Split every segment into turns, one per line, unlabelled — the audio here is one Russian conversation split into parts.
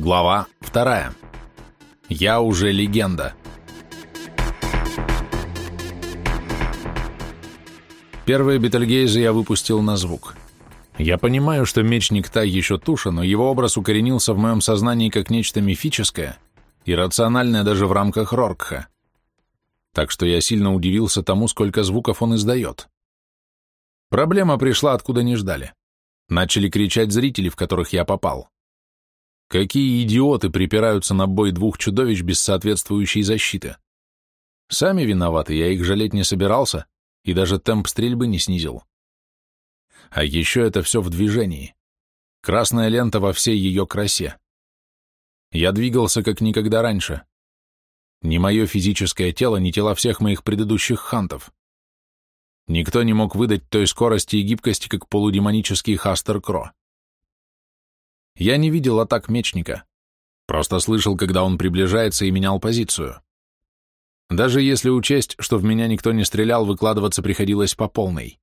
Глава вторая. Я уже легенда. Первые Бетельгейзы я выпустил на звук. Я понимаю, что мечник та еще туша, но его образ укоренился в моем сознании как нечто мифическое и рациональное даже в рамках Роркха. Так что я сильно удивился тому, сколько звуков он издает. Проблема пришла, откуда не ждали. Начали кричать зрители, в которых я попал. Какие идиоты припираются на бой двух чудовищ без соответствующей защиты. Сами виноваты, я их жалеть не собирался и даже темп стрельбы не снизил. А еще это все в движении. Красная лента во всей ее красе. Я двигался как никогда раньше. Ни мое физическое тело, ни тела всех моих предыдущих хантов. Никто не мог выдать той скорости и гибкости, как полудемонический Хастер Кро. Я не видел атак мечника, просто слышал, когда он приближается и менял позицию. Даже если учесть, что в меня никто не стрелял, выкладываться приходилось по полной.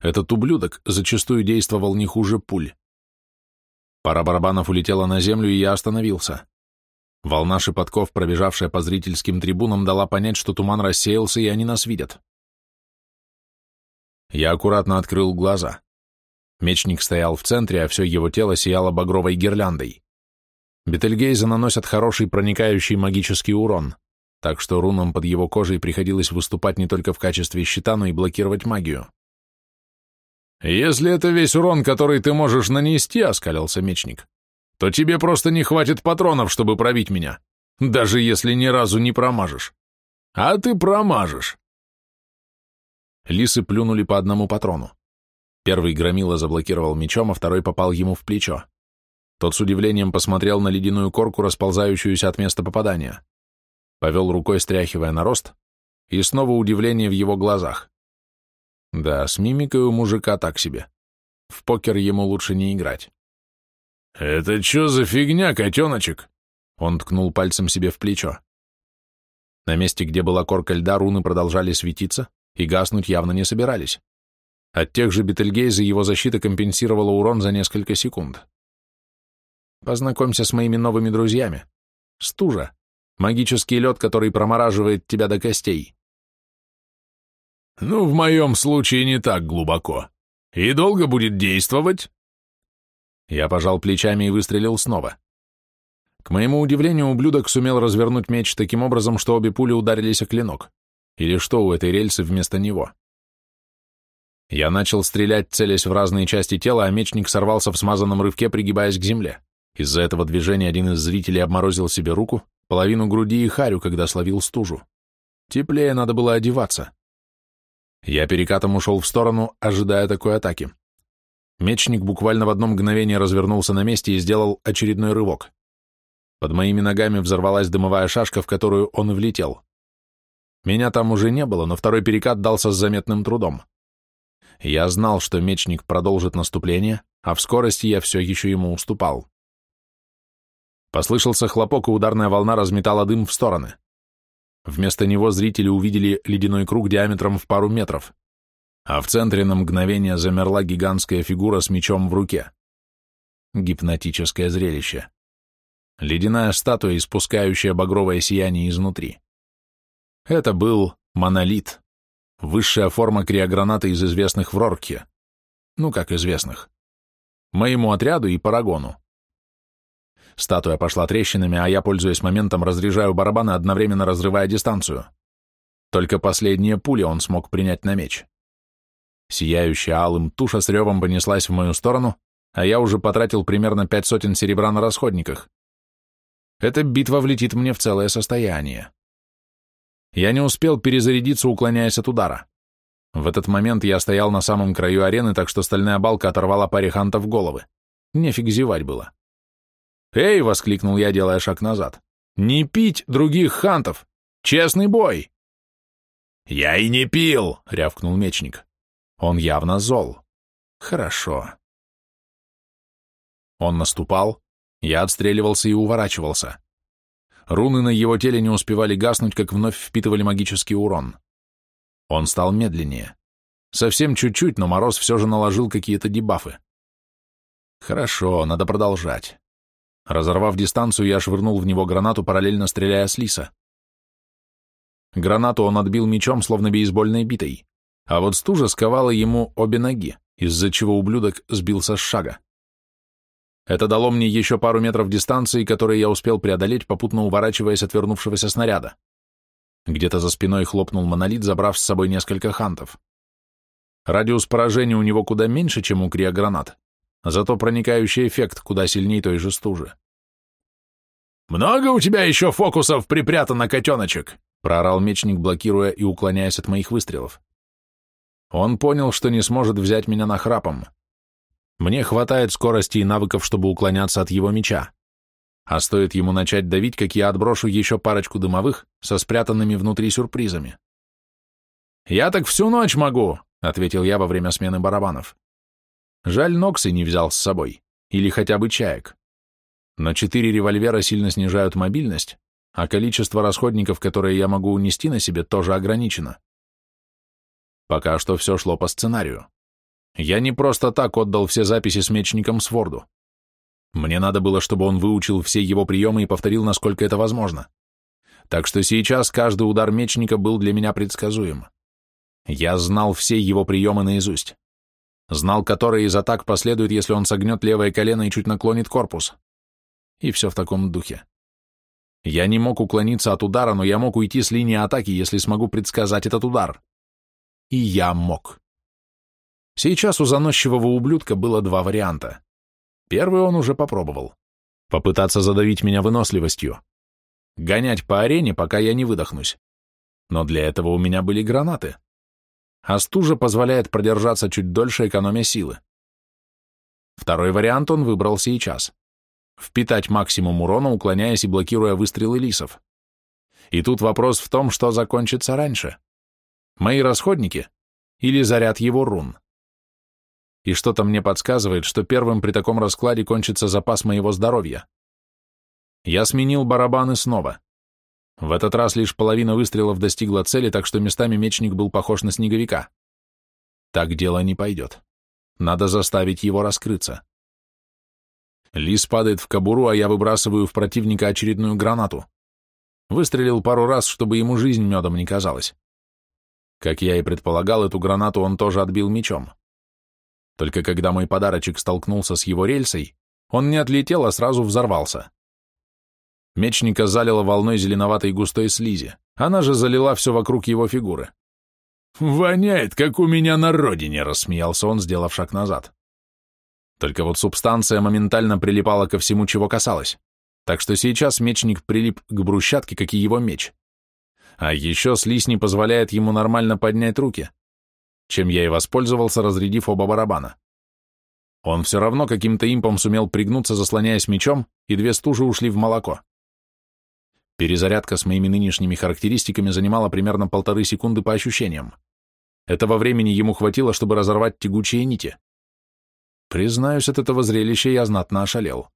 Этот ублюдок зачастую действовал не хуже пуль. Пара барабанов улетела на землю, и я остановился. Волна шепотков, пробежавшая по зрительским трибунам, дала понять, что туман рассеялся, и они нас видят. Я аккуратно открыл глаза. Мечник стоял в центре, а все его тело сияло багровой гирляндой. Бетельгейзы наносят хороший проникающий магический урон, так что рунам под его кожей приходилось выступать не только в качестве щита, но и блокировать магию. «Если это весь урон, который ты можешь нанести», — оскалился мечник, «то тебе просто не хватит патронов, чтобы пробить меня, даже если ни разу не промажешь. А ты промажешь». Лисы плюнули по одному патрону. Первый громила заблокировал мечом, а второй попал ему в плечо. Тот с удивлением посмотрел на ледяную корку, расползающуюся от места попадания. Повел рукой, стряхивая нарост, и снова удивление в его глазах. Да, с мимикой у мужика так себе. В покер ему лучше не играть. «Это что за фигня, котеночек?» Он ткнул пальцем себе в плечо. На месте, где была корка льда, руны продолжали светиться и гаснуть явно не собирались. От тех же Бетельгейза его защита компенсировала урон за несколько секунд. Познакомься с моими новыми друзьями. Стужа. Магический лед, который промораживает тебя до костей. Ну, в моем случае не так глубоко. И долго будет действовать? Я пожал плечами и выстрелил снова. К моему удивлению, ублюдок сумел развернуть меч таким образом, что обе пули ударились о клинок. Или что у этой рельсы вместо него? Я начал стрелять, целясь в разные части тела, а мечник сорвался в смазанном рывке, пригибаясь к земле. Из-за этого движения один из зрителей обморозил себе руку, половину груди и харю, когда словил стужу. Теплее надо было одеваться. Я перекатом ушел в сторону, ожидая такой атаки. Мечник буквально в одно мгновение развернулся на месте и сделал очередной рывок. Под моими ногами взорвалась дымовая шашка, в которую он влетел. Меня там уже не было, но второй перекат дался с заметным трудом. Я знал, что мечник продолжит наступление, а в скорости я все еще ему уступал. Послышался хлопок, и ударная волна разметала дым в стороны. Вместо него зрители увидели ледяной круг диаметром в пару метров, а в центре на мгновение замерла гигантская фигура с мечом в руке. Гипнотическое зрелище. Ледяная статуя, испускающая багровое сияние изнутри. Это был монолит. Высшая форма криограната из известных в Рорке. Ну, как известных. Моему отряду и Парагону. Статуя пошла трещинами, а я, пользуясь моментом, разряжаю барабаны, одновременно разрывая дистанцию. Только последние пули он смог принять на меч. Сияющая алым туша с ревом понеслась в мою сторону, а я уже потратил примерно пять сотен серебра на расходниках. Эта битва влетит мне в целое состояние. Я не успел перезарядиться, уклоняясь от удара. В этот момент я стоял на самом краю арены, так что стальная балка оторвала паре хантов головы. Нефиг зевать было. «Эй!» — воскликнул я, делая шаг назад. «Не пить других хантов! Честный бой!» «Я и не пил!» — рявкнул мечник. Он явно зол. «Хорошо». Он наступал, я отстреливался и уворачивался. Руны на его теле не успевали гаснуть, как вновь впитывали магический урон. Он стал медленнее. Совсем чуть-чуть, но Мороз все же наложил какие-то дебафы. Хорошо, надо продолжать. Разорвав дистанцию, я швырнул в него гранату, параллельно стреляя с лиса. Гранату он отбил мечом, словно бейсбольной битой, а вот стужа сковала ему обе ноги, из-за чего ублюдок сбился с шага. Это дало мне еще пару метров дистанции, которые я успел преодолеть, попутно уворачиваясь от вернувшегося снаряда. Где-то за спиной хлопнул монолит, забрав с собой несколько хантов. Радиус поражения у него куда меньше, чем у криогранат, зато проникающий эффект куда сильнее той же стужи.
«Много у тебя еще фокусов припрятано, котеночек?»
проорал мечник, блокируя и уклоняясь от моих выстрелов. Он понял, что не сможет взять меня на храпом. Мне хватает скорости и навыков, чтобы уклоняться от его меча. А стоит ему начать давить, как я отброшу еще парочку дымовых со спрятанными внутри сюрпризами.
«Я так всю ночь могу», —
ответил я во время смены барабанов. Жаль, Ноксы не взял с собой, или хотя бы чаек. Но четыре револьвера сильно снижают мобильность, а количество расходников, которые я могу унести на себе, тоже ограничено. Пока что все шло по сценарию. Я не просто так отдал все записи с мечником Сворду. Мне надо было, чтобы он выучил все его приемы и повторил, насколько это возможно. Так что сейчас каждый удар мечника был для меня предсказуем. Я знал все его приемы наизусть. Знал, которые из атак последуют, если он согнет левое колено и чуть наклонит корпус. И все в таком духе. Я не мог уклониться от удара, но я мог уйти с линии атаки, если смогу предсказать этот удар. И я мог. Сейчас у заносчивого ублюдка было два варианта. Первый он уже попробовал. Попытаться задавить меня выносливостью. Гонять по арене, пока я не выдохнусь. Но для этого у меня были гранаты. А стужа позволяет продержаться чуть дольше, экономя силы. Второй вариант он выбрал сейчас впитать максимум урона, уклоняясь и блокируя выстрелы лисов. И тут вопрос в том, что закончится раньше. Мои расходники или заряд его рун. И что-то мне подсказывает, что первым при таком раскладе кончится запас моего здоровья. Я сменил барабаны снова. В этот раз лишь половина выстрелов достигла цели, так что местами мечник был похож на снеговика. Так дело не пойдет. Надо заставить его раскрыться. Лис падает в кобуру, а я выбрасываю в противника очередную гранату. Выстрелил пару раз, чтобы ему жизнь медом не казалась. Как я и предполагал, эту гранату он тоже отбил мечом. Только когда мой подарочек столкнулся с его рельсой, он не отлетел, а сразу взорвался. Мечника залило волной зеленоватой густой слизи. Она же залила все вокруг его фигуры.
«Воняет, как у меня на родине», —
рассмеялся он, сделав шаг назад. Только вот субстанция моментально прилипала ко всему, чего касалось. Так что сейчас мечник прилип к брусчатке, как и его меч. А еще слизь не позволяет ему нормально поднять руки, чем я и воспользовался, разрядив оба барабана. Он все равно каким-то импом сумел пригнуться, заслоняясь мечом, и две стужи ушли в молоко. Перезарядка с моими нынешними характеристиками занимала примерно полторы секунды по ощущениям. Этого времени ему хватило, чтобы разорвать тягучие нити. Признаюсь, от этого зрелища я знатно ошалел.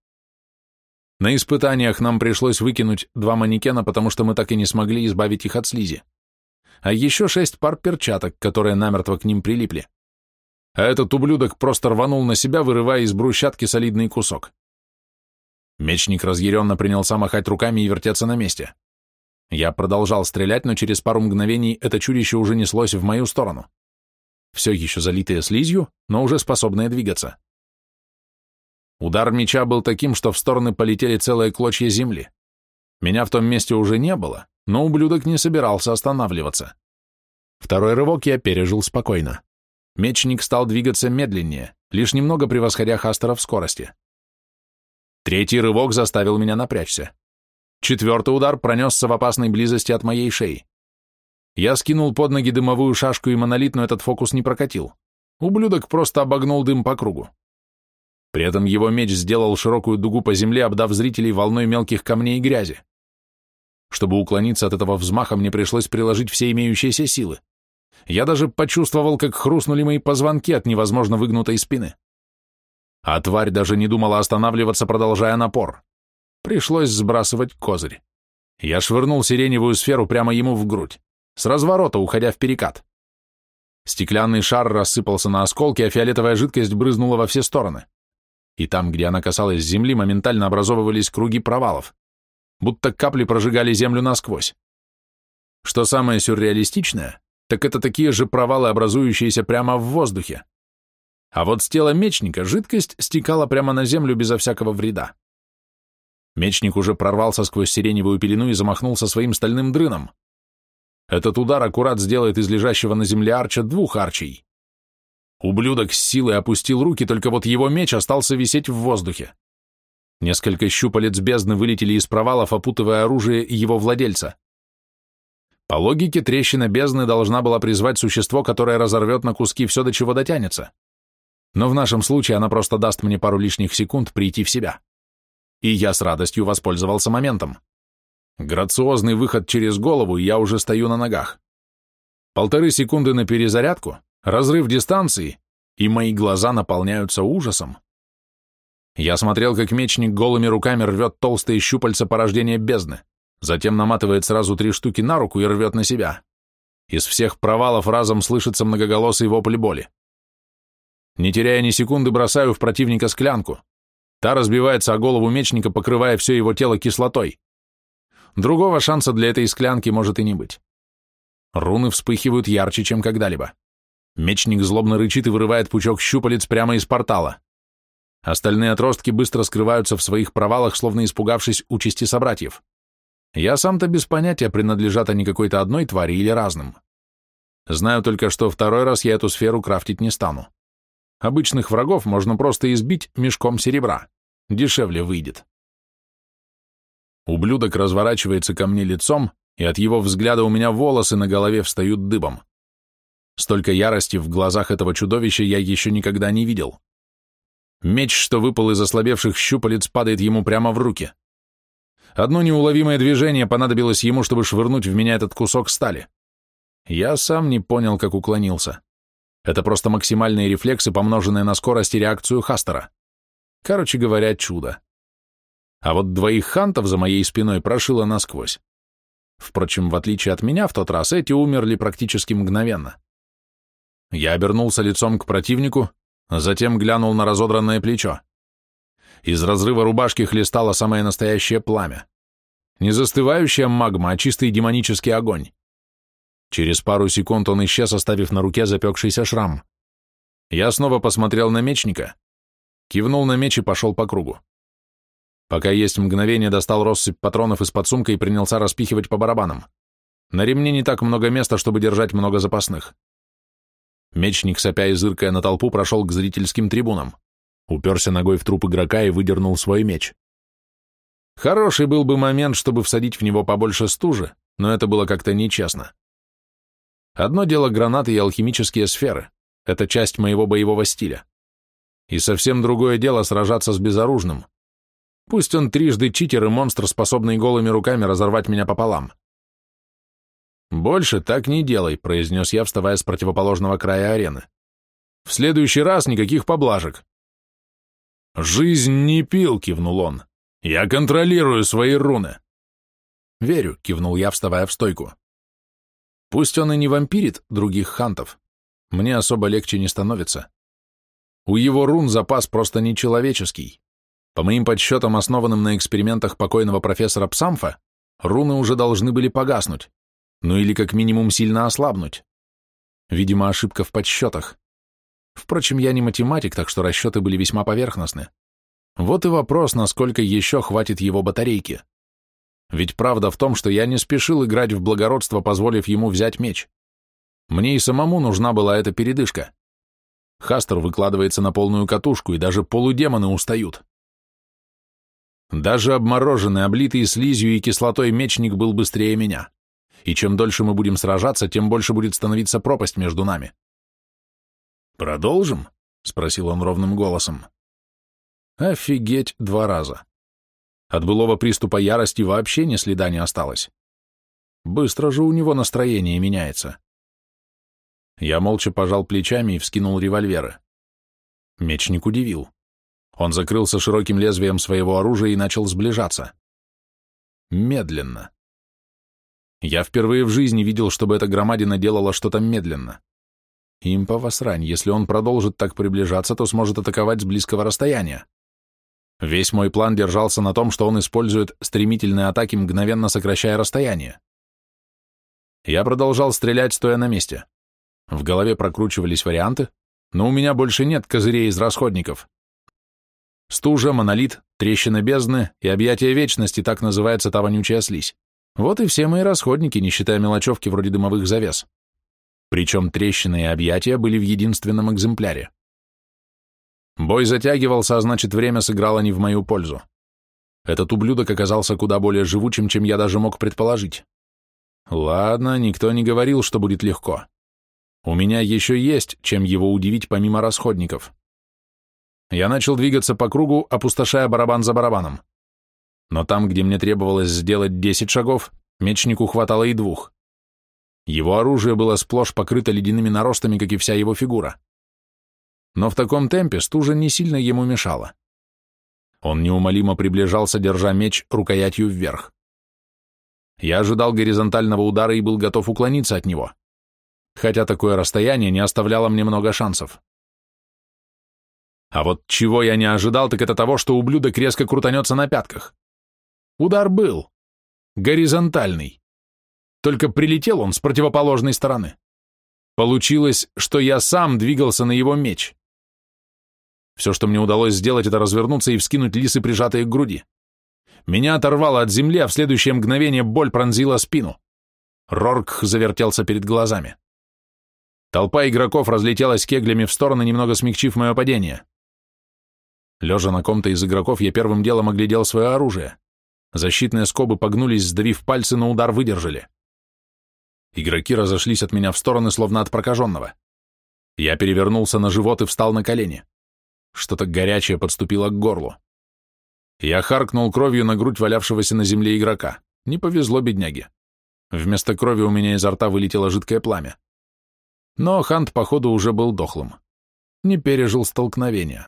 На испытаниях нам пришлось выкинуть два манекена, потому что мы так и не смогли избавить их от слизи. А еще шесть пар перчаток, которые намертво к ним прилипли. А этот ублюдок просто рванул на себя, вырывая из брусчатки солидный кусок. Мечник разъяренно принялся махать руками и вертеться на месте. Я продолжал стрелять, но через пару мгновений это чудище уже неслось в мою сторону. Все еще залитое слизью, но уже способное двигаться. Удар меча был таким, что в стороны полетели целые клочья земли. Меня в том месте уже не было, но ублюдок не собирался останавливаться. Второй рывок я пережил спокойно. Мечник стал двигаться медленнее, лишь немного превосходя Хастера в скорости. Третий рывок заставил меня напрячься. Четвертый удар пронесся в опасной близости от моей шеи. Я скинул под ноги дымовую шашку и монолит, но этот фокус не прокатил. Ублюдок просто обогнул дым по кругу. При этом его меч сделал широкую дугу по земле, обдав зрителей волной мелких камней и грязи. Чтобы уклониться от этого взмаха, мне пришлось приложить все имеющиеся силы. Я даже почувствовал, как хрустнули мои позвонки от невозможно выгнутой спины. А тварь даже не думала останавливаться, продолжая напор. Пришлось сбрасывать козырь. Я швырнул сиреневую сферу прямо ему в грудь, с разворота уходя в перекат. Стеклянный шар рассыпался на осколки, а фиолетовая жидкость брызнула во все стороны. и там, где она касалась земли, моментально образовывались круги провалов, будто капли прожигали землю насквозь. Что самое сюрреалистичное, так это такие же провалы, образующиеся прямо в воздухе. А вот с тела мечника жидкость стекала прямо на землю безо всякого вреда. Мечник уже прорвался сквозь сиреневую пелену и замахнулся своим стальным дрыном. Этот удар аккурат сделает из лежащего на земле арча двух арчей. Ублюдок с силой опустил руки, только вот его меч остался висеть в воздухе. Несколько щупалец бездны вылетели из провалов, опутывая оружие и его владельца. По логике, трещина бездны должна была призвать существо, которое разорвет на куски все, до чего дотянется. Но в нашем случае она просто даст мне пару лишних секунд прийти в себя. И я с радостью воспользовался моментом. Грациозный выход через голову, и я уже стою на ногах. Полторы секунды на перезарядку, разрыв дистанции, и мои глаза наполняются ужасом. Я смотрел, как мечник голыми руками рвет толстые щупальца порождения бездны, затем наматывает сразу три штуки на руку и рвет на себя. Из всех провалов разом слышится многоголосый вопль боли. Не теряя ни секунды, бросаю в противника склянку. Та разбивается о голову мечника, покрывая все его тело кислотой. Другого шанса для этой склянки может и не быть. Руны вспыхивают ярче, чем когда-либо. Мечник злобно рычит и вырывает пучок щупалец прямо из портала. Остальные отростки быстро скрываются в своих провалах, словно испугавшись участи собратьев. Я сам-то без понятия, принадлежат они какой-то одной твари или разным. Знаю только, что второй раз я эту сферу крафтить не стану. Обычных врагов можно просто избить мешком серебра. Дешевле выйдет. Ублюдок разворачивается ко мне лицом, и от его взгляда у меня волосы на голове встают дыбом. Столько ярости в глазах этого чудовища я еще никогда не видел. Меч, что выпал из ослабевших щупалец, падает ему прямо в руки. Одно неуловимое движение понадобилось ему, чтобы швырнуть в меня этот кусок стали. Я сам не понял, как уклонился. Это просто максимальные рефлексы, помноженные на скорость и реакцию Хастера. Короче говоря, чудо. А вот двоих хантов за моей спиной прошило насквозь. Впрочем, в отличие от меня, в тот раз эти умерли практически мгновенно. Я обернулся лицом к противнику, затем глянул на разодранное плечо. Из разрыва рубашки хлестало самое настоящее пламя. Не застывающая магма, а чистый демонический огонь. Через пару секунд он исчез, оставив на руке запекшийся шрам. Я снова посмотрел на мечника, кивнул на меч и пошел по кругу. Пока есть мгновение, достал россыпь патронов из-под сумка и принялся распихивать по барабанам. На ремне не так много места, чтобы держать много запасных. Мечник, сопя и зыркая на толпу, прошел к зрительским трибунам, уперся ногой в труп игрока и выдернул свой меч. Хороший был бы момент, чтобы всадить в него побольше стужи, но это было как-то нечестно. Одно дело гранаты и алхимические сферы, это часть моего боевого стиля. И совсем другое дело сражаться с безоружным. Пусть он трижды читер и монстр, способный голыми руками разорвать меня пополам. «Больше так не делай», — произнес я, вставая с противоположного края арены. «В следующий раз никаких поблажек». «Жизнь не пил», — кивнул он. «Я контролирую свои руны». «Верю», — кивнул я, вставая в стойку. «Пусть он и не вампирит других хантов, мне особо легче не становится. У его рун запас просто нечеловеческий. По моим подсчетам, основанным на экспериментах покойного профессора Псамфа, руны уже должны были погаснуть ну или как минимум сильно ослабнуть. Видимо, ошибка в подсчетах. Впрочем, я не математик, так что расчеты были весьма поверхностны. Вот и вопрос, насколько еще хватит его батарейки. Ведь правда в том, что я не спешил играть в благородство, позволив ему взять меч. Мне и самому нужна была эта передышка. Хастер выкладывается на полную катушку, и даже полудемоны устают. Даже обмороженный, облитый слизью и кислотой мечник был быстрее меня и чем дольше мы будем сражаться, тем больше будет становиться пропасть между нами. «Продолжим?» — спросил он ровным голосом. «Офигеть два раза. От былого приступа ярости вообще ни следа не осталось. Быстро же у него настроение меняется». Я молча пожал плечами и вскинул револьверы. Мечник удивил. Он закрылся широким лезвием своего оружия и начал сближаться. Медленно. Я впервые в жизни видел, чтобы эта громадина делала что-то медленно. Импа срань, если он продолжит так приближаться, то сможет атаковать с близкого расстояния. Весь мой план держался на том, что он использует стремительные атаки, мгновенно сокращая расстояние. Я продолжал стрелять, стоя на месте. В голове прокручивались варианты, но у меня больше нет козырей из расходников. Стужа, монолит, трещина бездны и объятие вечности, так называется та вонючая слизь. Вот и все мои расходники, не считая мелочевки вроде дымовых завес. Причем трещины и объятия были в единственном экземпляре. Бой затягивался, а значит, время сыграло не в мою пользу. Этот ублюдок оказался куда более живучим, чем я даже мог предположить. Ладно, никто не говорил, что будет легко. У меня еще есть, чем его удивить помимо расходников. Я начал двигаться по кругу, опустошая барабан за барабаном. Но там, где мне требовалось сделать 10 шагов, мечнику хватало и двух. Его оружие было сплошь покрыто ледяными наростами, как и вся его фигура но в таком темпе стужа не сильно ему мешала. Он неумолимо приближался, держа меч рукоятью вверх. Я ожидал горизонтального удара и был готов уклониться от него, хотя такое расстояние не оставляло мне много шансов. А вот чего я не ожидал, так это того, что ублюдок резко крутанется на пятках. Удар был. Горизонтальный. Только прилетел он с противоположной стороны. Получилось, что я сам двигался на его меч. Все, что мне удалось сделать, это развернуться и вскинуть лисы, прижатые к груди. Меня оторвало от земли, а в следующее мгновение боль пронзила спину. Рорк завертелся перед глазами. Толпа игроков разлетелась кеглями в стороны, немного смягчив мое падение. Лежа на ком-то из игроков, я первым делом оглядел свое оружие. Защитные скобы погнулись, сдавив пальцы, но удар выдержали. Игроки разошлись от меня в стороны, словно от прокаженного. Я перевернулся на живот и встал на колени. Что-то горячее подступило к горлу. Я харкнул кровью на грудь валявшегося на земле игрока. Не повезло бедняге. Вместо крови у меня изо рта вылетело жидкое пламя. Но Хант, походу, уже был дохлым. Не пережил столкновения.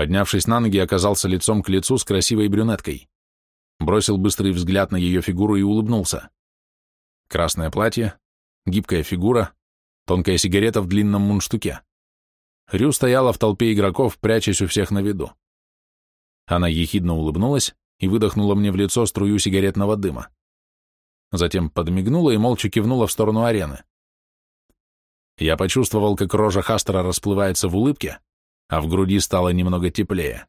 Поднявшись на ноги, оказался лицом к лицу с красивой брюнеткой. Бросил быстрый взгляд на ее фигуру и улыбнулся. Красное платье, гибкая фигура, тонкая сигарета в длинном мундштуке. Рю стояла в толпе игроков, прячась у всех на виду. Она ехидно улыбнулась и выдохнула мне в лицо струю сигаретного дыма. Затем подмигнула и молча кивнула в сторону арены. Я почувствовал, как рожа Хастера расплывается в улыбке, а в груди стало немного теплее.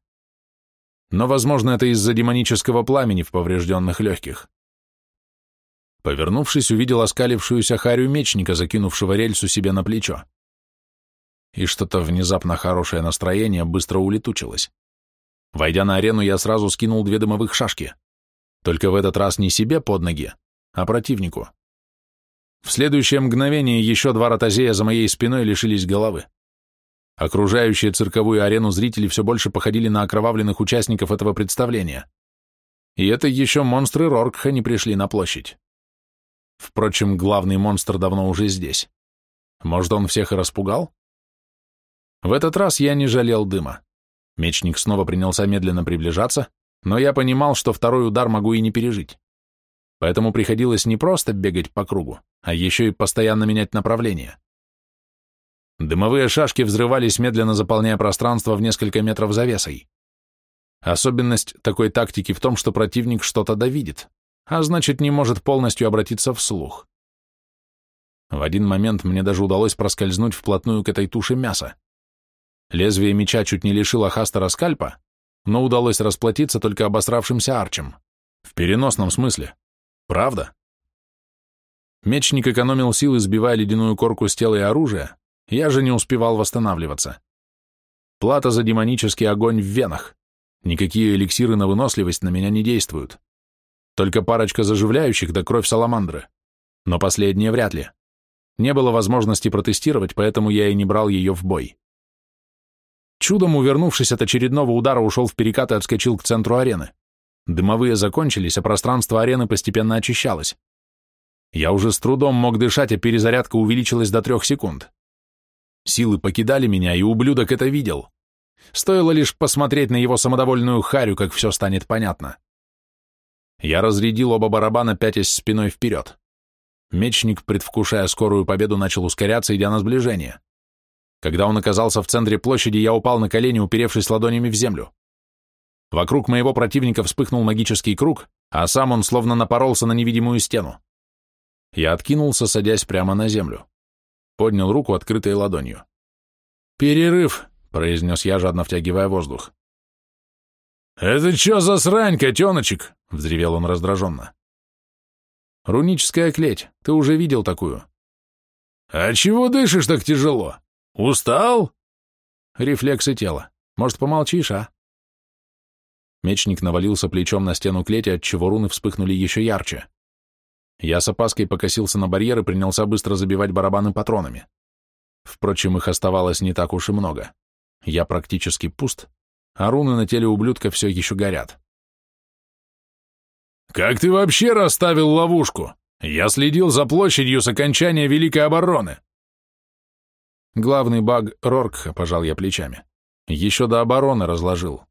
Но, возможно, это из-за демонического пламени в поврежденных легких. Повернувшись, увидел оскалившуюся харю мечника, закинувшего рельсу себе на плечо и что-то внезапно хорошее настроение быстро улетучилось. Войдя на арену, я сразу скинул две дымовых шашки. Только в этот раз не себе под ноги, а противнику. В следующее мгновение еще два ротозея за моей спиной лишились головы. Окружающие цирковую арену зрители все больше походили на окровавленных участников этого представления. И это еще монстры Роркха не пришли на площадь. Впрочем, главный монстр давно уже здесь. Может, он всех и распугал? В этот раз я не жалел дыма. Мечник снова принялся медленно приближаться, но я понимал, что второй удар могу и не пережить. Поэтому приходилось не просто бегать по кругу, а еще и постоянно менять направление. Дымовые шашки взрывались, медленно заполняя пространство в несколько метров завесой. Особенность такой тактики в том, что противник что-то довидит, а значит, не может полностью обратиться вслух. В один момент мне даже удалось проскользнуть вплотную к этой туше мяса. Лезвие меча чуть не лишило Хастера скальпа, но удалось расплатиться только обосравшимся арчем. В переносном смысле. Правда? Мечник экономил силы, сбивая ледяную корку с тела и оружия, я же не успевал восстанавливаться. Плата за демонический огонь в венах. Никакие эликсиры на выносливость на меня не действуют. Только парочка заживляющих да кровь саламандры. Но последнее вряд ли. Не было возможности протестировать, поэтому я и не брал ее в бой. Чудом увернувшись от очередного удара, ушел в перекат и отскочил к центру арены. Дымовые закончились, а пространство арены постепенно очищалось. Я уже с трудом мог дышать, а перезарядка увеличилась до трех секунд. Силы покидали меня, и ублюдок это видел. Стоило лишь посмотреть на его самодовольную харю, как все станет понятно. Я разрядил оба барабана, пятясь спиной вперед. Мечник, предвкушая скорую победу, начал ускоряться, идя на сближение. Когда он оказался в центре площади, я упал на колени, уперевшись ладонями в землю. Вокруг моего противника вспыхнул магический круг, а сам он словно напоролся на невидимую стену. Я откинулся, садясь прямо на землю. Поднял руку, открытой ладонью. «Перерыв!» — произнес я, жадно втягивая воздух.
«Это что за срань, котеночек?» — взревел он раздраженно.
«Руническая клеть. Ты уже видел такую».
«А чего дышишь так тяжело? Устал?»
«Рефлексы тела. Может, помолчишь, а?» Мечник навалился плечом на стену клети, отчего руны вспыхнули еще ярче. Я с опаской покосился на барьер и принялся быстро забивать барабаны патронами. Впрочем, их оставалось не так уж и много. Я практически пуст, а руны на теле ублюдка все еще горят.
«Как ты вообще расставил ловушку? Я следил за площадью с окончания Великой обороны».
Главный баг Роркха, пожал я плечами. Еще до обороны разложил.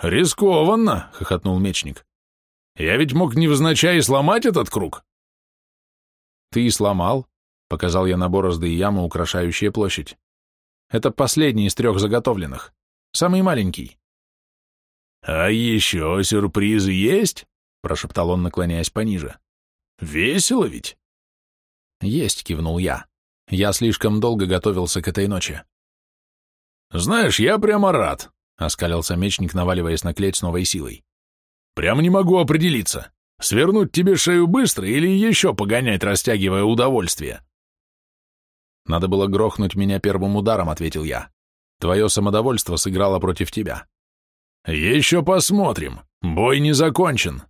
«Рискованно», — хохотнул мечник. Я ведь мог невзначай сломать этот круг.
Ты и сломал, показал я на борозды и ямы, украшающие площадь. Это последний из трех заготовленных. Самый маленький.
А еще сюрпризы есть? Прошептал он, наклоняясь пониже. Весело ведь?
Есть, кивнул я. Я слишком долго готовился к этой ночи.
Знаешь, я прямо рад, оскалился мечник, наваливаясь на клеть с новой силой. Прям не могу определиться, свернуть тебе шею быстро или еще погонять, растягивая удовольствие.
Надо было грохнуть меня первым ударом, ответил я. Твое самодовольство сыграло против тебя.
Еще посмотрим, бой не закончен.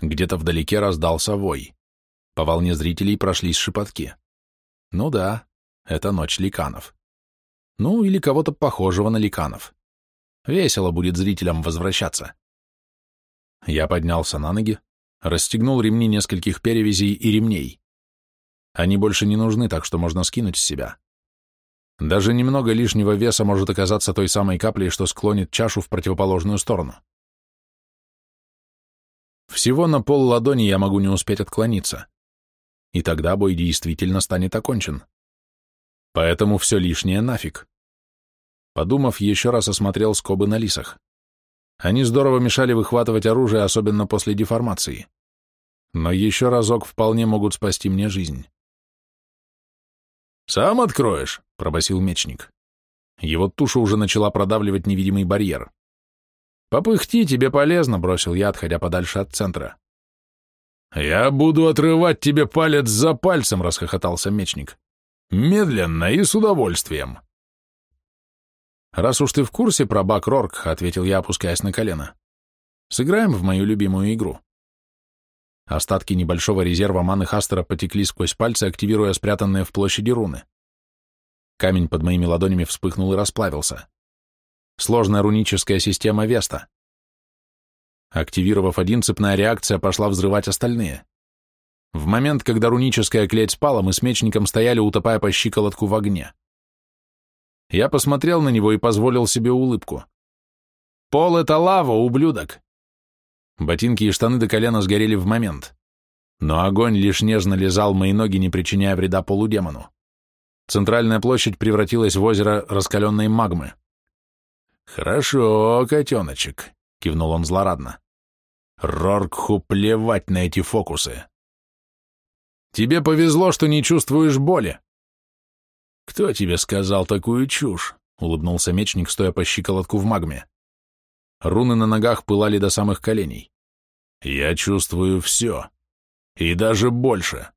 Где-то вдалеке раздался вой. По волне зрителей прошлись шепотки. Ну да, это ночь ликанов. Ну, или кого-то похожего на ликанов. Весело будет зрителям возвращаться. Я поднялся на ноги, расстегнул ремни нескольких перевязей и ремней. Они больше не нужны, так что можно скинуть с себя. Даже немного лишнего веса может оказаться той самой каплей, что склонит чашу в противоположную сторону. Всего на пол ладони я могу не успеть отклониться. И тогда бой действительно станет окончен. Поэтому все лишнее нафиг. Подумав, еще раз осмотрел скобы на лисах. Они здорово мешали выхватывать оружие, особенно после деформации. Но еще разок вполне могут спасти мне жизнь.
«Сам откроешь», — пробасил мечник.
Его туша уже начала продавливать невидимый барьер. «Попыхти, тебе полезно», — бросил я, отходя подальше от центра.
«Я буду отрывать тебе палец за пальцем», — расхохотался мечник. «Медленно и с удовольствием».
«Раз уж ты в курсе про Бак Рорк», — ответил я, опускаясь на колено, — «сыграем в мою любимую игру». Остатки небольшого резерва маны Хастера потекли сквозь пальцы, активируя спрятанные в площади руны. Камень под моими ладонями вспыхнул и расплавился. Сложная руническая система Веста. Активировав один, цепная реакция пошла взрывать остальные. В момент, когда руническая клеть спала, мы с мечником стояли, утопая по щиколотку в огне. Я посмотрел на него и позволил себе улыбку. «Пол — это лава, ублюдок!» Ботинки и штаны до колена сгорели в момент. Но огонь лишь нежно лизал мои ноги, не причиняя вреда полудемону. Центральная площадь превратилась в озеро раскаленной магмы.
«Хорошо, котеночек», — кивнул он злорадно. «Роркху плевать на эти фокусы».
«Тебе повезло, что не чувствуешь боли»,
«Кто тебе сказал такую чушь?» — улыбнулся мечник, стоя по щиколотку в магме.
Руны на ногах пылали до самых коленей.
«Я чувствую все. И даже больше.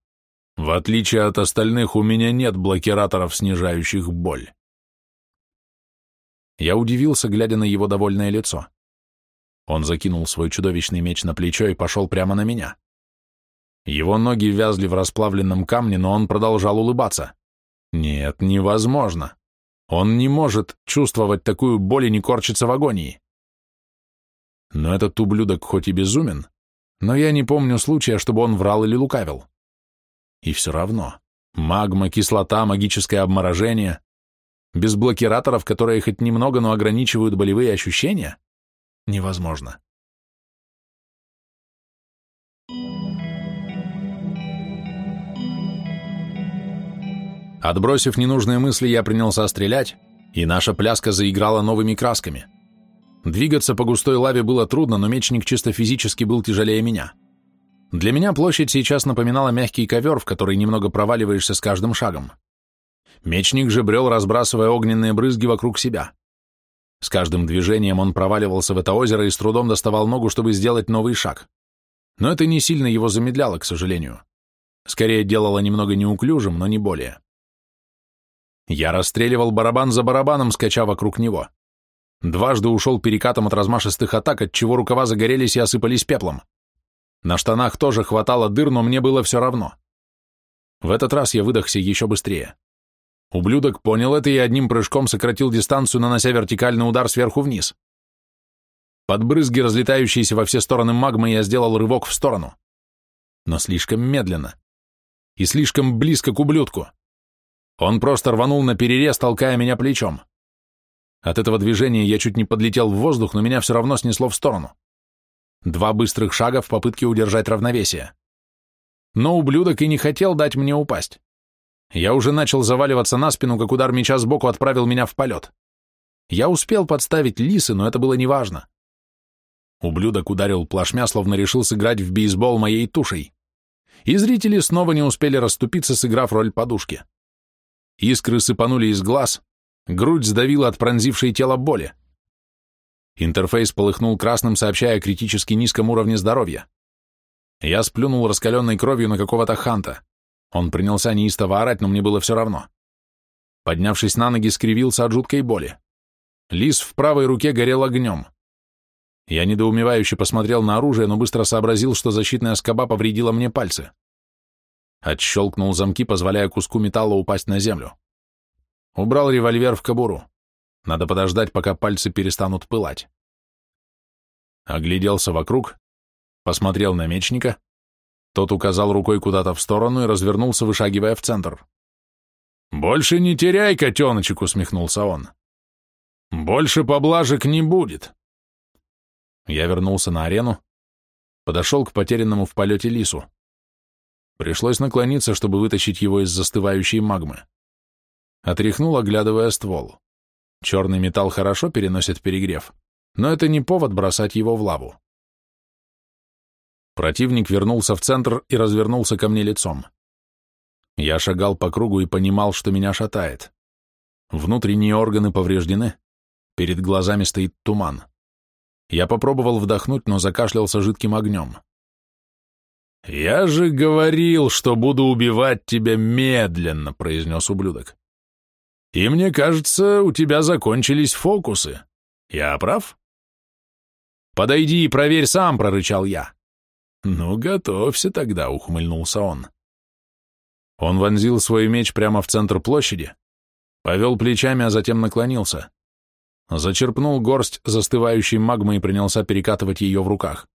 В отличие от остальных, у меня нет блокираторов, снижающих боль».
Я удивился, глядя на его довольное лицо. Он закинул свой чудовищный меч на плечо и пошел прямо на меня. Его ноги вязли в расплавленном камне, но он продолжал улыбаться. Нет, невозможно. Он не может чувствовать такую боль и не корчиться в агонии. Но этот ублюдок хоть и безумен, но я не помню случая, чтобы он врал или лукавил. И все равно. Магма, кислота, магическое обморожение. Без блокираторов, которые хоть немного, но ограничивают болевые ощущения? Невозможно. Отбросив ненужные мысли, я принялся стрелять, и наша пляска заиграла новыми красками. Двигаться по густой лаве было трудно, но мечник чисто физически был тяжелее меня. Для меня площадь сейчас напоминала мягкий ковер, в который немного проваливаешься с каждым шагом. Мечник же брел, разбрасывая огненные брызги вокруг себя. С каждым движением он проваливался в это озеро и с трудом доставал ногу, чтобы сделать новый шаг. Но это не сильно его замедляло, к сожалению. Скорее делало немного неуклюжим, но не более. Я расстреливал барабан за барабаном, скача вокруг него. Дважды ушел перекатом от размашистых атак, от чего рукава загорелись и осыпались пеплом. На штанах тоже хватало дыр, но мне было все равно. В этот раз я выдохся еще быстрее. Ублюдок понял это и одним прыжком сократил дистанцию, нанося вертикальный удар сверху вниз. Под брызги, разлетающиеся во все стороны магмы, я сделал рывок в сторону. Но слишком медленно. И слишком близко к ублюдку. Он просто рванул на перерез, толкая меня плечом. От этого движения я чуть не подлетел в воздух, но меня все равно снесло в сторону. Два быстрых шага в попытке удержать равновесие. Но ублюдок и не хотел дать мне упасть. Я уже начал заваливаться на спину, как удар меча сбоку отправил меня в полет. Я успел подставить лисы, но это было неважно. Ублюдок ударил плашмя, словно решил сыграть в бейсбол моей тушей. И зрители снова не успели расступиться, сыграв роль подушки. Искры сыпанули из глаз, грудь сдавила от пронзившей тело боли. Интерфейс полыхнул красным, сообщая о критически низком уровне здоровья. Я сплюнул раскаленной кровью на какого-то ханта. Он принялся неистово орать, но мне было все равно. Поднявшись на ноги, скривился от жуткой боли. Лис в правой руке горел огнем. Я недоумевающе посмотрел на оружие, но быстро сообразил, что защитная скоба повредила мне пальцы. Отщелкнул замки, позволяя куску металла упасть на землю. Убрал револьвер в кобуру. Надо подождать, пока пальцы перестанут пылать. Огляделся вокруг, посмотрел на мечника, тот указал рукой куда-то в сторону и развернулся, вышагивая в центр. «Больше не теряй, котеночек!» — усмехнулся он. «Больше поблажек не будет!» Я вернулся на арену, подошел к потерянному в полете лису. Пришлось наклониться, чтобы вытащить его из застывающей магмы. Отряхнул, оглядывая ствол. Черный металл хорошо переносит перегрев, но это не повод бросать его в лаву. Противник вернулся в центр и развернулся ко мне лицом. Я шагал по кругу и понимал, что меня шатает. Внутренние органы повреждены, перед глазами стоит туман. Я попробовал вдохнуть, но закашлялся жидким огнем. «Я же говорил, что буду убивать тебя медленно», — произнес ублюдок. «И мне кажется, у тебя закончились фокусы. Я прав?» «Подойди и проверь сам», — прорычал я. «Ну, готовься тогда», — ухмыльнулся он. Он вонзил свой меч прямо в центр площади, повел плечами, а затем наклонился. Зачерпнул горсть застывающей магмы и принялся перекатывать ее в руках.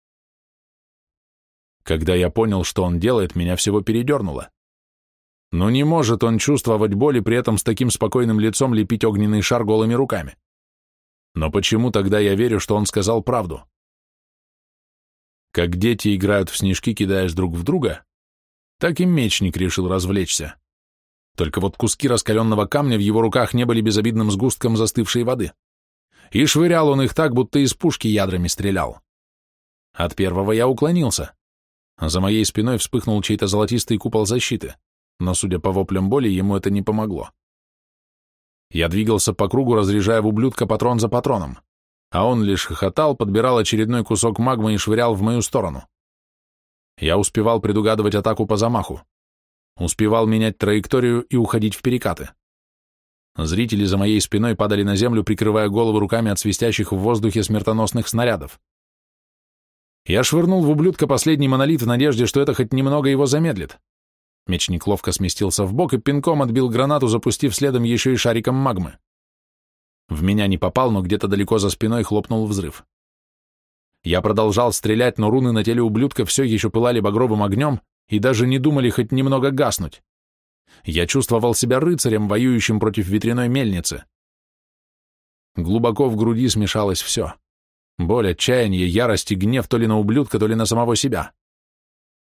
Когда я понял, что он делает, меня всего передернуло. Но не может он чувствовать боль и при этом с таким спокойным лицом лепить огненный шар голыми руками. Но почему тогда я верю, что он сказал правду? Как дети играют в снежки, кидаясь друг в друга, так и мечник решил развлечься. Только вот куски раскаленного камня в его руках не были безобидным сгустком застывшей воды. И швырял он их так, будто из пушки ядрами стрелял. От первого я уклонился. За моей спиной вспыхнул чей-то золотистый купол защиты, но, судя по воплям боли, ему это не помогло. Я двигался по кругу, разряжая в ублюдка патрон за патроном а он лишь хохотал, подбирал очередной кусок магмы и швырял в мою сторону. Я успевал предугадывать атаку по замаху. Успевал менять траекторию и уходить в перекаты. Зрители за моей спиной падали на землю, прикрывая головы руками от свистящих в воздухе смертоносных снарядов. Я швырнул в ублюдка последний монолит в надежде, что это хоть немного его замедлит. Мечник ловко сместился в бок и пинком отбил гранату, запустив следом еще и шариком магмы. В меня не попал, но где-то далеко за спиной хлопнул взрыв. Я продолжал стрелять, но руны на теле ублюдка все еще пылали багровым огнем и даже не думали хоть немного гаснуть. Я чувствовал себя рыцарем, воюющим против ветряной мельницы. Глубоко в груди смешалось все. Боль, отчаяние, ярость и гнев то ли на ублюдка, то ли на самого себя.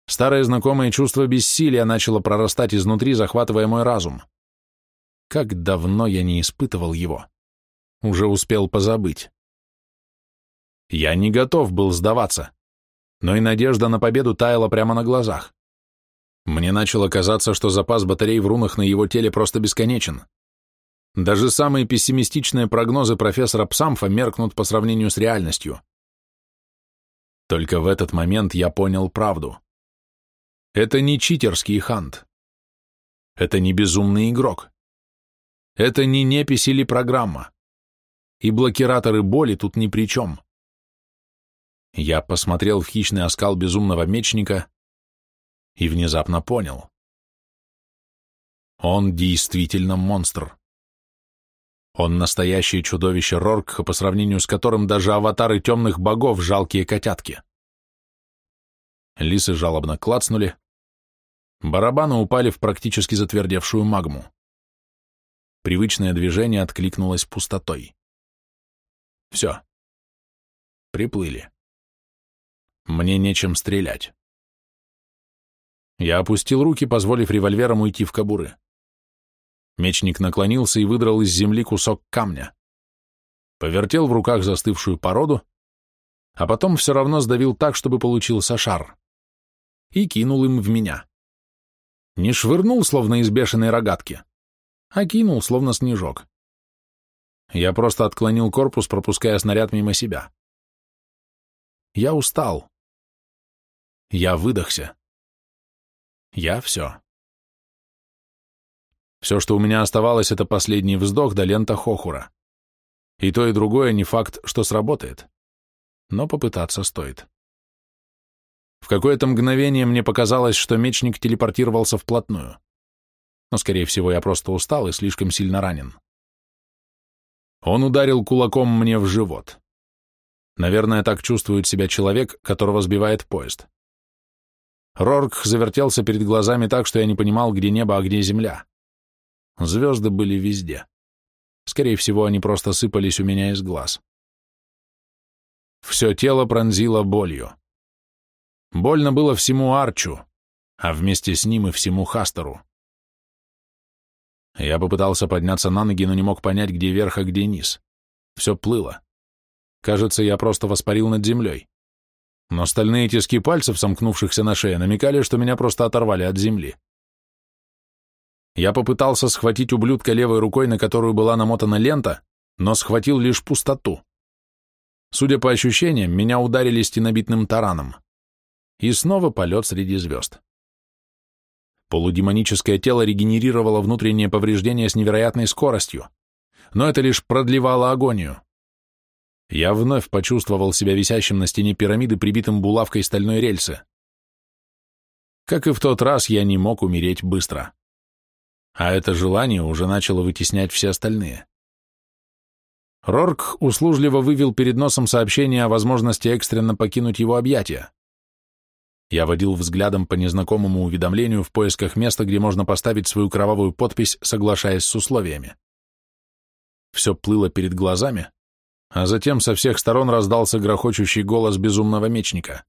Старое знакомое чувство бессилия начало прорастать изнутри, захватывая мой разум. Как давно я не испытывал его. Уже успел позабыть. Я не готов был сдаваться, но и надежда на победу таяла прямо на глазах. Мне начало казаться, что запас батарей в рунах на его теле просто бесконечен. Даже самые пессимистичные прогнозы профессора Псамфа меркнут по сравнению с реальностью. Только в этот момент я понял правду. Это не читерский хант. Это не безумный игрок. Это не непись или программа. И блокираторы боли тут ни при чем. Я посмотрел в хищный оскал безумного мечника и внезапно понял. Он действительно монстр. Он настоящее чудовище Роркха, по сравнению с которым даже аватары темных богов — жалкие котятки. Лисы жалобно клацнули. Барабаны упали в практически затвердевшую магму. Привычное движение откликнулось пустотой. Все. Приплыли. Мне нечем стрелять. Я опустил руки, позволив револьверам уйти в кобуры. Мечник наклонился и выдрал из земли кусок камня. Повертел в руках застывшую породу, а потом все равно сдавил так, чтобы получился шар. И кинул им в меня. Не швырнул, словно из бешеной рогатки, а кинул, словно снежок. Я просто отклонил корпус, пропуская снаряд мимо себя. Я устал. Я выдохся. Я все. Все, что у меня оставалось, это последний вздох до лента Хохура. И то, и другое не факт, что сработает. Но попытаться стоит. В какое-то мгновение мне показалось, что мечник телепортировался вплотную. Но, скорее всего, я просто устал и слишком сильно ранен. Он ударил кулаком мне в живот. Наверное, так чувствует себя человек, которого сбивает поезд. Рорк завертелся перед глазами так, что я не понимал, где небо, а где земля. Звезды были везде. Скорее всего, они просто сыпались у меня из глаз. Все тело пронзило болью. Больно было всему Арчу, а вместе с ним и всему Хастеру. Я попытался подняться на ноги, но не мог понять, где верх, а где низ. Все плыло. Кажется, я просто воспарил над землей но стальные тиски пальцев, сомкнувшихся на шее, намекали, что меня просто оторвали от земли. Я попытался схватить ублюдка левой рукой, на которую была намотана лента, но схватил лишь пустоту. Судя по ощущениям, меня ударили стенобитным тараном. И снова полет среди звезд. Полудемоническое тело регенерировало внутреннее повреждение с невероятной скоростью, но это лишь продлевало агонию. Я вновь почувствовал себя висящим на стене пирамиды, прибитым булавкой стальной рельсы. Как и в тот раз, я не мог умереть быстро. А это желание уже начало вытеснять все остальные. Рорк услужливо вывел перед носом сообщение о возможности экстренно покинуть его объятия. Я водил взглядом по незнакомому уведомлению в поисках места, где можно поставить свою кровавую подпись, соглашаясь с условиями. Все плыло перед глазами, а затем со всех сторон раздался грохочущий голос безумного мечника.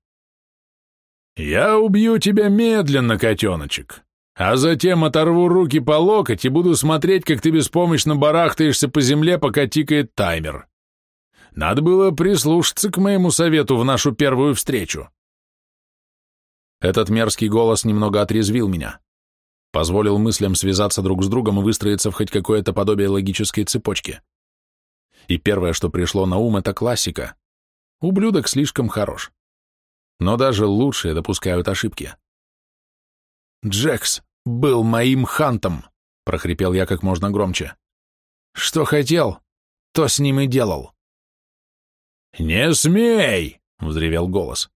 «Я убью тебя медленно, котеночек, а затем оторву руки по локоть и буду смотреть, как ты беспомощно барахтаешься по земле, пока тикает таймер. Надо было прислушаться к моему совету в нашу первую встречу». Этот мерзкий голос немного отрезвил меня, позволил мыслям связаться друг с другом и выстроиться в хоть какое-то подобие логической цепочки. И первое, что пришло на ум, это классика. Ублюдок слишком хорош. Но даже лучшие допускают ошибки. «Джекс был моим хантом», — прохрипел я как можно громче. «Что хотел, то с ним и делал».
«Не смей!» — взревел голос.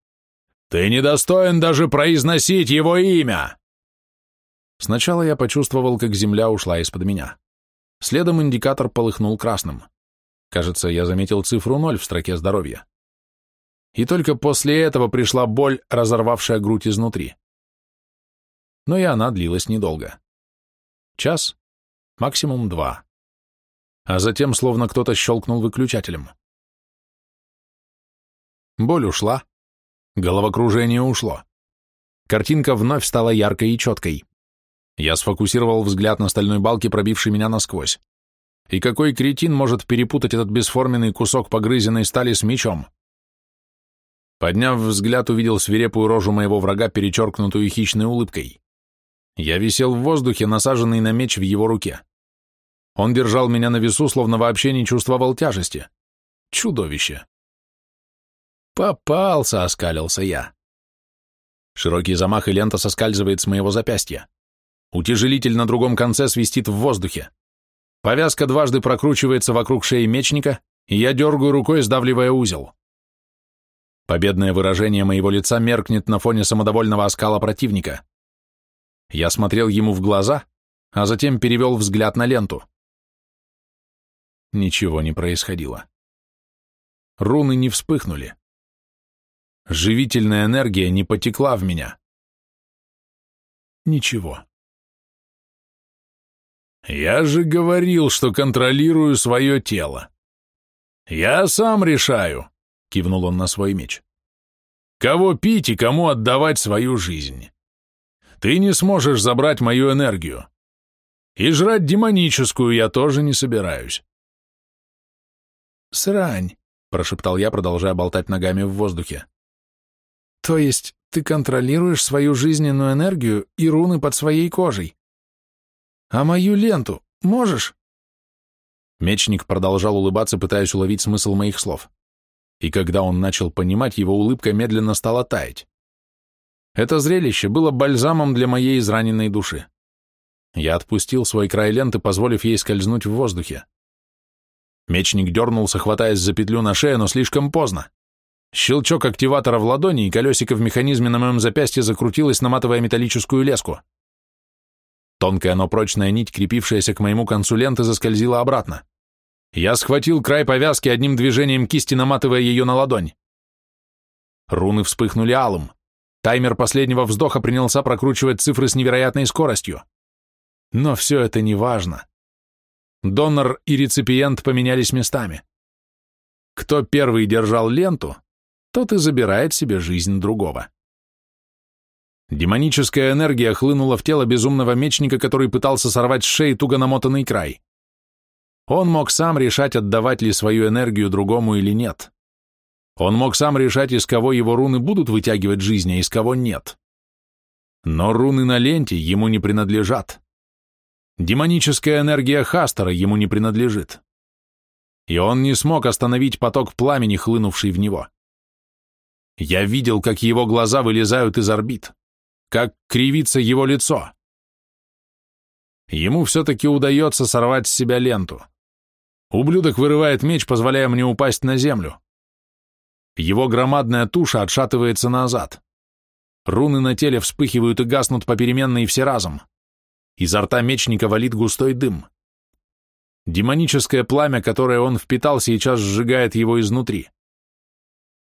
«Ты недостоин даже произносить его имя!»
Сначала я почувствовал, как земля ушла из-под меня. Следом индикатор полыхнул красным. Кажется, я заметил цифру ноль в строке здоровья. И только после этого пришла боль, разорвавшая грудь изнутри. Но и она длилась недолго. Час, максимум два. А затем словно кто-то щелкнул выключателем. Боль ушла, головокружение ушло. Картинка вновь стала яркой и четкой. Я сфокусировал взгляд на стальной балке, пробившей меня насквозь. И какой кретин может перепутать этот бесформенный кусок погрызенной стали с мечом? Подняв взгляд, увидел свирепую рожу моего врага, перечеркнутую хищной улыбкой. Я висел в воздухе, насаженный на меч в его руке. Он держал меня на весу, словно вообще не чувствовал тяжести. Чудовище. «Попался!» — оскалился я. Широкий замах и лента соскальзывает с моего запястья. Утяжелитель на другом конце свистит в воздухе. Повязка дважды прокручивается вокруг шеи мечника, и я дергаю рукой, сдавливая узел. Победное выражение моего лица меркнет на фоне самодовольного оскала противника. Я смотрел ему в глаза, а затем перевел взгляд на ленту. Ничего не происходило. Руны не вспыхнули. Живительная энергия не потекла в меня. Ничего.
«Я же говорил, что контролирую свое тело. Я сам решаю», — кивнул он на свой меч. «Кого пить и кому отдавать свою жизнь. Ты не сможешь забрать мою энергию. И жрать демоническую я тоже не собираюсь».
«Срань», — прошептал я, продолжая болтать ногами в воздухе. То есть ты контролируешь свою жизненную энергию и руны под своей кожей. А мою ленту можешь? Мечник продолжал улыбаться, пытаясь уловить смысл моих слов. И когда он начал понимать, его улыбка медленно стала таять. Это зрелище было бальзамом для моей израненной души. Я отпустил свой край ленты, позволив ей скользнуть в воздухе. Мечник дернулся, хватаясь за петлю на шее, но слишком поздно. Щелчок активатора в ладони, и колесико в механизме на моем запястье закрутилось, наматывая металлическую леску. Тонкая, но прочная нить, крепившаяся к моему концу ленты, заскользила обратно. Я схватил край повязки одним движением кисти, наматывая ее на ладонь. Руны вспыхнули алым. Таймер последнего вздоха принялся прокручивать цифры с невероятной скоростью. Но все это не важно. Донор и реципиент поменялись местами. Кто первый держал ленту, тот и забирает себе жизнь другого. Демоническая энергия хлынула в тело безумного мечника, который пытался сорвать с шеи туго намотанный край. Он мог сам решать, отдавать ли свою энергию другому или нет. Он мог сам решать, из кого его руны будут вытягивать жизнь, а из кого нет. Но руны на ленте ему не принадлежат. Демоническая энергия Хастера ему не принадлежит. И он не смог остановить поток пламени, хлынувший в него. Я видел, как его глаза вылезают из орбит, как кривится его лицо. Ему все-таки удается сорвать с себя ленту. Ублюдок вырывает меч, позволяя мне упасть на землю. Его громадная туша отшатывается назад. Руны на теле вспыхивают и гаснут попеременно и все разом. Изо рта мечника валит густой дым. Демоническое пламя, которое он впитал, сейчас сжигает его изнутри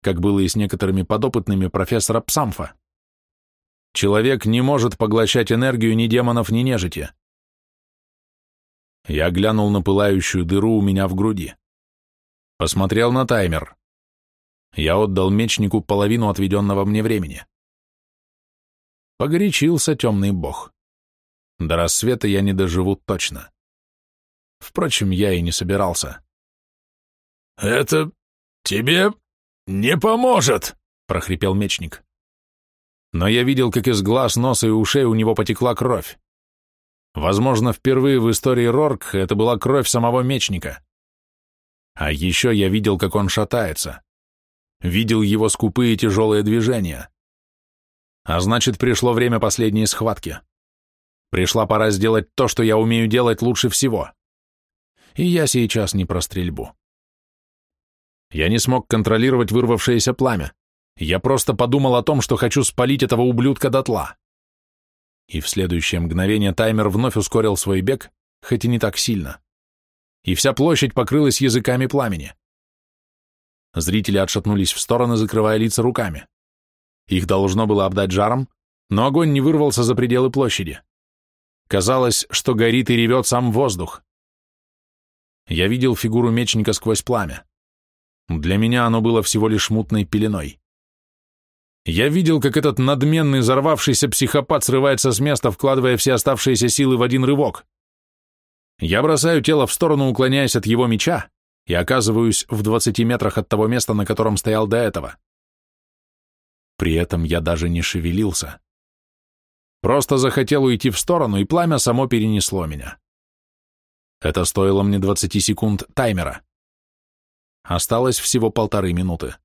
как было и с некоторыми подопытными профессора Псамфа. Человек не может поглощать энергию ни демонов, ни нежити. Я глянул на пылающую дыру у меня в груди. Посмотрел на таймер. Я отдал мечнику половину отведенного мне времени. Погорячился темный бог. До рассвета я не доживу точно. Впрочем, я и не собирался.
«Это тебе «Не поможет!» — прохрипел мечник.
Но я видел, как из глаз, носа и ушей у него потекла кровь. Возможно, впервые в истории Рорк это была кровь самого мечника. А еще я видел, как он шатается. Видел его скупые тяжелые движения. А значит, пришло время последней схватки. Пришла пора сделать то, что я умею делать лучше всего. И я сейчас не про стрельбу. Я не смог контролировать вырвавшееся пламя. Я просто подумал о том, что хочу спалить этого ублюдка дотла. И в следующее мгновение таймер вновь ускорил свой бег, хоть и не так сильно. И вся площадь покрылась языками пламени. Зрители отшатнулись в стороны, закрывая лица руками. Их должно было обдать жаром, но огонь не вырвался за пределы площади. Казалось, что горит и ревет сам воздух. Я видел фигуру мечника сквозь пламя. Для меня оно было всего лишь мутной пеленой. Я видел, как этот надменный, взорвавшийся психопат срывается с места, вкладывая все оставшиеся силы в один рывок. Я бросаю тело в сторону, уклоняясь от его меча, и оказываюсь в 20 метрах от того места, на котором стоял до этого. При этом я даже не шевелился. Просто захотел уйти в сторону, и пламя само перенесло меня. Это стоило мне 20 секунд таймера. Осталось всего полторы минуты.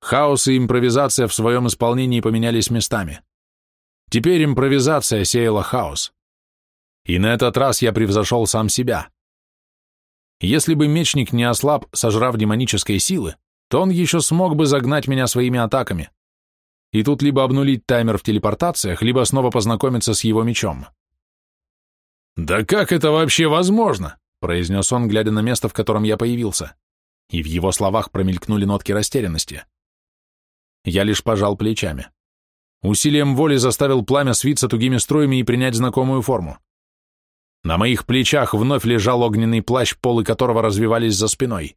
Хаос и импровизация в своем исполнении поменялись местами. Теперь импровизация сеяла хаос. И на этот раз я превзошел сам себя. Если бы мечник не ослаб, сожрав демонической силы, то он еще смог бы загнать меня своими атаками. И тут либо обнулить таймер в телепортациях, либо снова познакомиться с его мечом. «Да как это вообще возможно?» — произнес он, глядя на место, в котором я появился. И в его словах промелькнули нотки растерянности. Я лишь пожал плечами. Усилием воли заставил пламя свиться тугими струями и принять знакомую форму. На моих плечах вновь лежал огненный плащ, полы которого развивались за спиной.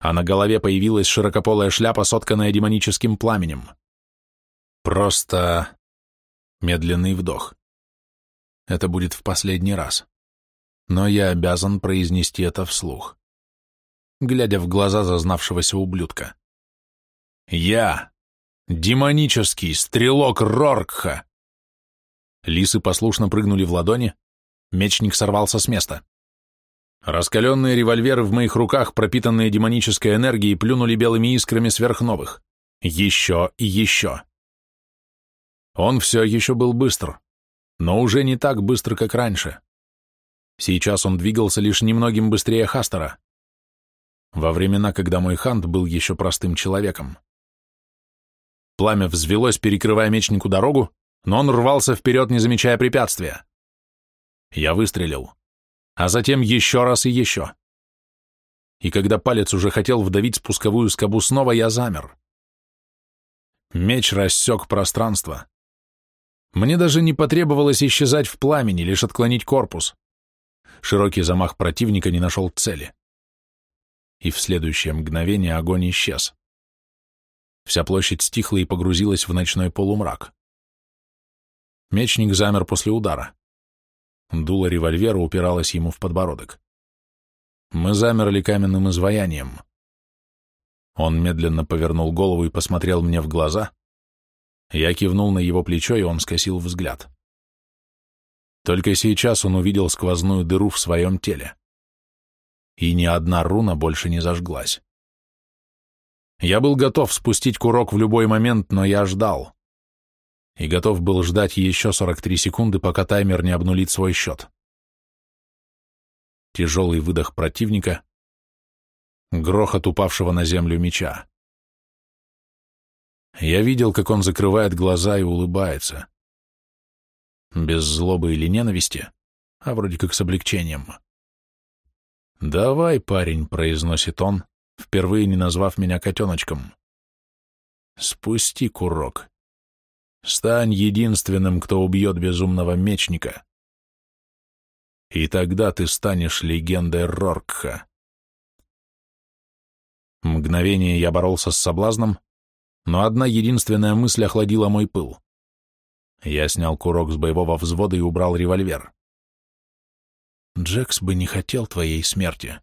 А на голове появилась широкополая шляпа, сотканная демоническим пламенем. Просто... Медленный вдох. Это будет в последний раз. Но я обязан произнести это вслух. Глядя в глаза зазнавшегося ублюдка. Я, демонический стрелок Роркха. Лисы послушно прыгнули в ладони, мечник сорвался с места. Раскаленные револьверы в моих руках, пропитанные демонической энергией, плюнули белыми искрами сверхновых. Еще и еще. Он все еще был быстр, но уже не так быстро, как раньше. Сейчас он двигался лишь немногим быстрее Хастера. Во времена, когда мой хант был еще простым человеком. Пламя взвелось, перекрывая мечнику дорогу, но он рвался вперед, не замечая препятствия. Я выстрелил, а затем еще раз и еще. И когда палец уже хотел вдавить спусковую скобу снова, я замер. Меч рассек пространство. Мне даже не потребовалось исчезать в пламени, лишь отклонить корпус. Широкий замах противника не нашел цели. И в следующее мгновение огонь исчез. Вся площадь стихла и погрузилась в ночной полумрак. Мечник замер после удара. Дуло револьвера упиралось ему в подбородок. Мы замерли каменным изваянием. Он медленно повернул голову и посмотрел мне в глаза. Я кивнул на его плечо, и он скосил взгляд. Только сейчас он увидел сквозную дыру в своем теле. И ни одна руна больше не зажглась. Я был готов спустить курок в любой момент, но я ждал. И готов был ждать еще 43 секунды, пока таймер не обнулит свой счет. Тяжелый выдох противника, грохот упавшего на землю меча. Я видел, как он закрывает глаза и улыбается. Без злобы или ненависти, а вроде как с облегчением. «Давай, парень», — произносит он, впервые не назвав меня котеночком. Спусти курок. Стань единственным, кто убьет безумного мечника. И тогда ты станешь легендой Роркха. Мгновение я боролся с соблазном, но одна единственная мысль охладила мой пыл. Я снял курок с боевого взвода и убрал револьвер. Джекс бы не хотел твоей смерти.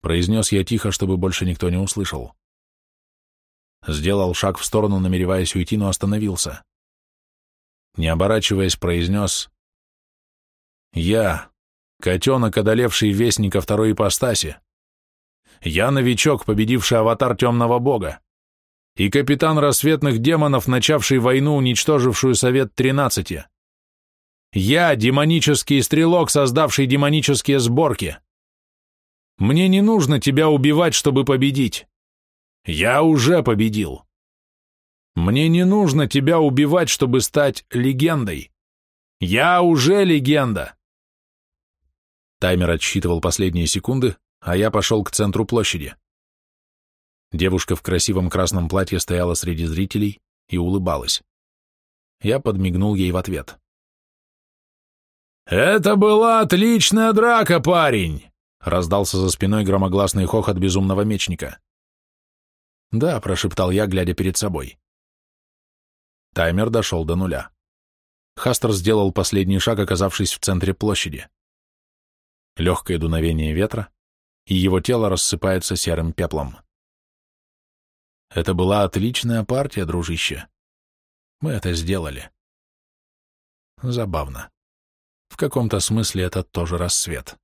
Произнес я тихо, чтобы больше никто не услышал. Сделал шаг в сторону, намереваясь уйти, но остановился. Не оборачиваясь, произнес «Я, котенок, одолевший вестника второй ипостаси. Я новичок, победивший аватар темного бога. И капитан рассветных демонов, начавший войну, уничтожившую Совет Тринадцати. Я, демонический стрелок, создавший демонические сборки. Мне не нужно тебя убивать, чтобы победить. Я уже победил. Мне не нужно тебя убивать, чтобы стать легендой. Я уже легенда. Таймер отсчитывал последние секунды, а я пошел к центру площади. Девушка в красивом красном платье стояла среди зрителей и улыбалась. Я подмигнул ей в ответ. «Это была отличная драка, парень!» Раздался за спиной громогласный хохот безумного мечника. «Да», — прошептал я, глядя перед собой. Таймер дошел до нуля. Хастер сделал последний шаг, оказавшись в центре площади. Легкое дуновение ветра, и его тело рассыпается серым пеплом. Это была отличная партия, дружище. Мы это сделали. Забавно. В каком-то смысле это тоже рассвет.